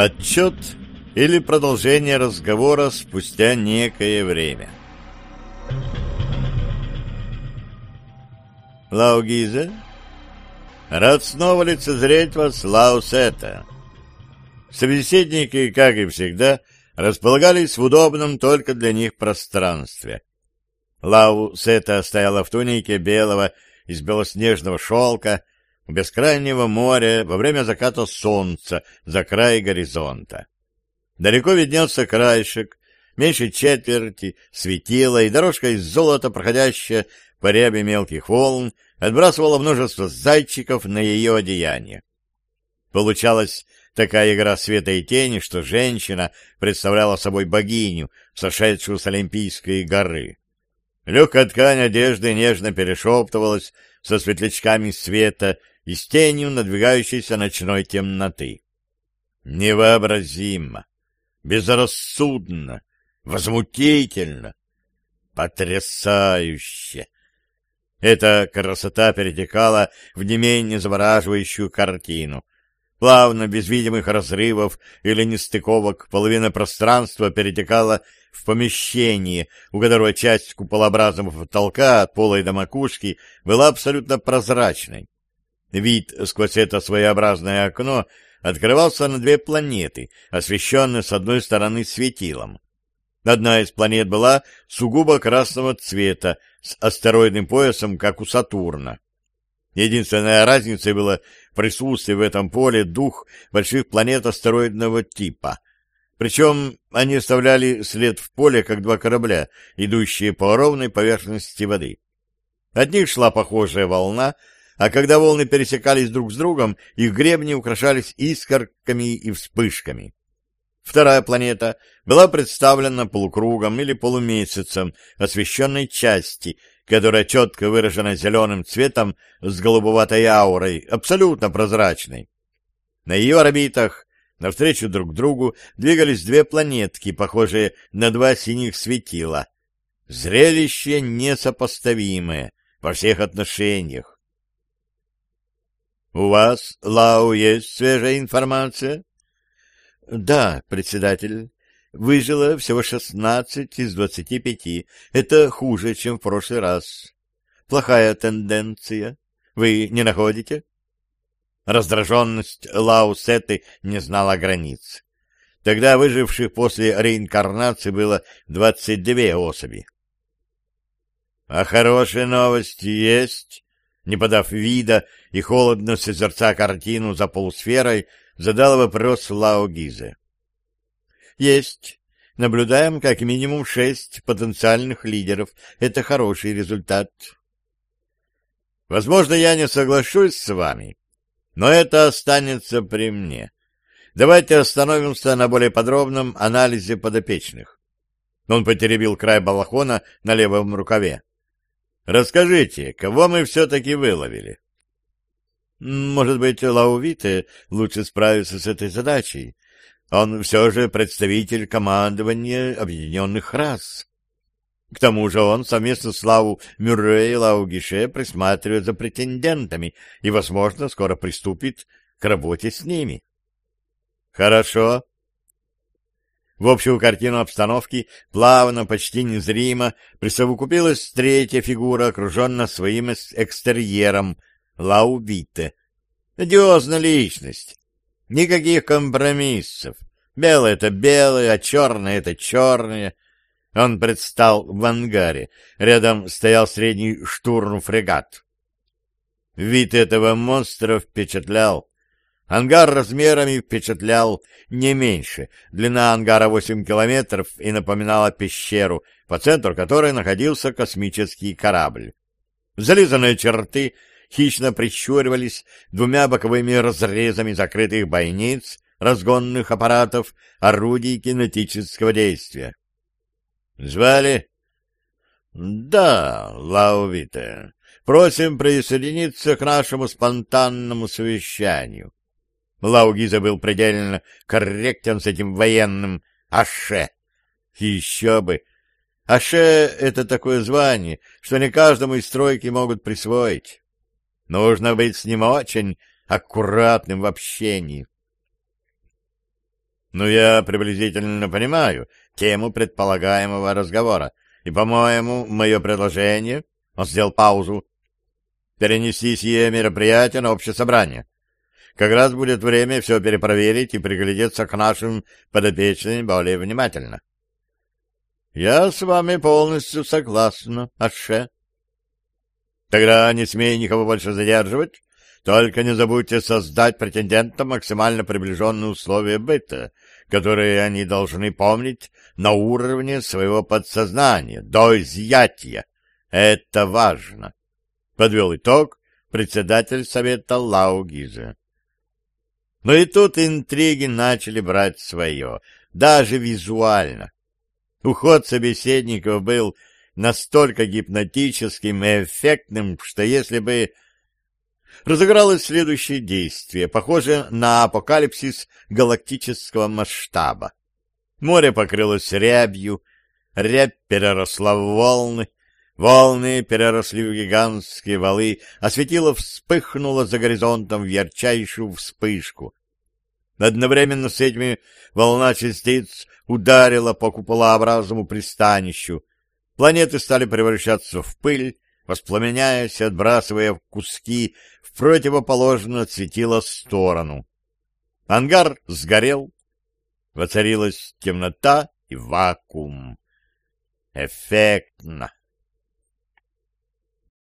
Отчет или продолжение разговора спустя некое время. Лаугиза, рад снова лицезреть вас, Лаусета. Собеседники, как и всегда, располагались в удобном только для них пространстве. Лау Сета стояла в тунике белого из белоснежного шелка, бескрайнего моря во время заката солнца за край горизонта. Далеко виднелся краешек, меньше четверти, светило, и дорожка из золота, проходящая по рябе мелких волн, отбрасывала множество зайчиков на ее одеяние. Получалась такая игра света и тени, что женщина представляла собой богиню, сошедшую с Олимпийской горы. Легкая ткань одежды нежно перешептывалась со светлячками света и с тенью надвигающейся ночной темноты. Невообразимо, безрассудно, возмутительно, потрясающе. Эта красота перетекала в не менее завораживающую картину. Плавно, без видимых разрывов или нестыковок, половина пространства перетекала в помещение, у которого часть куполообразного потолка от пола и до макушки была абсолютно прозрачной. Вид сквозь это своеобразное окно открывался на две планеты, освещенные с одной стороны светилом. Одна из планет была сугубо красного цвета, с астероидным поясом, как у Сатурна. Единственная разница была в присутствии в этом поле двух больших планет астероидного типа. Причем они оставляли след в поле, как два корабля, идущие по ровной поверхности воды. От них шла похожая волна, а когда волны пересекались друг с другом, их гребни украшались искорками и вспышками. Вторая планета была представлена полукругом или полумесяцем освещенной части, которая четко выражена зеленым цветом с голубоватой аурой, абсолютно прозрачной. На ее орбитах навстречу друг другу двигались две планетки, похожие на два синих светила. Зрелище несопоставимое во всех отношениях. У вас, Лау, есть свежая информация? Да, председатель. Выжило всего шестнадцать из двадцати пяти. Это хуже, чем в прошлый раз. Плохая тенденция. Вы не находите? Раздраженность Лау Сеты не знала границ. Тогда выживших после реинкарнации было двадцать две особи. — А хорошие новости есть? Не подав вида и холодно созерца картину за полусферой, задал вопрос Лао Гизе. «Есть. Наблюдаем как минимум шесть потенциальных лидеров. Это хороший результат». «Возможно, я не соглашусь с вами, но это останется при мне. Давайте остановимся на более подробном анализе подопечных». Он потеребил край балахона на левом рукаве. Расскажите, кого мы все-таки выловили? Может быть, Лаувите лучше справится с этой задачей. Он все же представитель командования объединенных рас. К тому же он совместно с Лау Мюррей и Лау Гише присматривает за претендентами и, возможно, скоро приступит к работе с ними. Хорошо, в общую картину обстановки плавно, почти незримо присовокупилась третья фигура, окруженная своим экстерьером — Лаубите. Одиозная личность. Никаких компромиссов. Белое — это белое, а черное — это черное. Он предстал в ангаре. Рядом стоял средний штурм-фрегат. Вид этого монстра впечатлял. Ангар размерами впечатлял не меньше. Длина ангара 8 километров и напоминала пещеру, по центру которой находился космический корабль. Зализанные черты хищно прищуривались двумя боковыми разрезами закрытых бойниц, разгонных аппаратов, орудий кинетического действия. «Звали?» «Да, Лаувите. Просим присоединиться к нашему спонтанному совещанию. Лаугиза был предельно корректен с этим военным «Аше». Еще бы! «Аше» — это такое звание, что не каждому из стройки могут присвоить. Нужно быть с ним очень аккуратным в общении. Но я приблизительно понимаю тему предполагаемого разговора, и, по-моему, мое предложение, он сделал паузу, перенести сие мероприятие на общее собрание. Как раз будет время все перепроверить и приглядеться к нашим подопечным более внимательно. — Я с вами полностью согласна, Аше. — Тогда не смей никого больше задерживать. Только не забудьте создать претендентам максимально приближенные условия быта, которые они должны помнить на уровне своего подсознания, до изъятия. Это важно. Подвел итог председатель совета Лау Гиза. Но и тут интриги начали брать свое, даже визуально. Уход собеседников был настолько гипнотическим и эффектным, что если бы разыгралось следующее действие, похоже на апокалипсис галактического масштаба. Море покрылось рябью, рябь переросла в волны, волны переросли в гигантские валы, а светило вспыхнуло за горизонтом в ярчайшую вспышку. Одновременно с этими волна частиц ударила по куполообразному пристанищу. Планеты стали превращаться в пыль, воспламеняясь, отбрасывая в куски в противоположную от светила сторону. Ангар сгорел, воцарилась темнота и вакуум. Эффектно.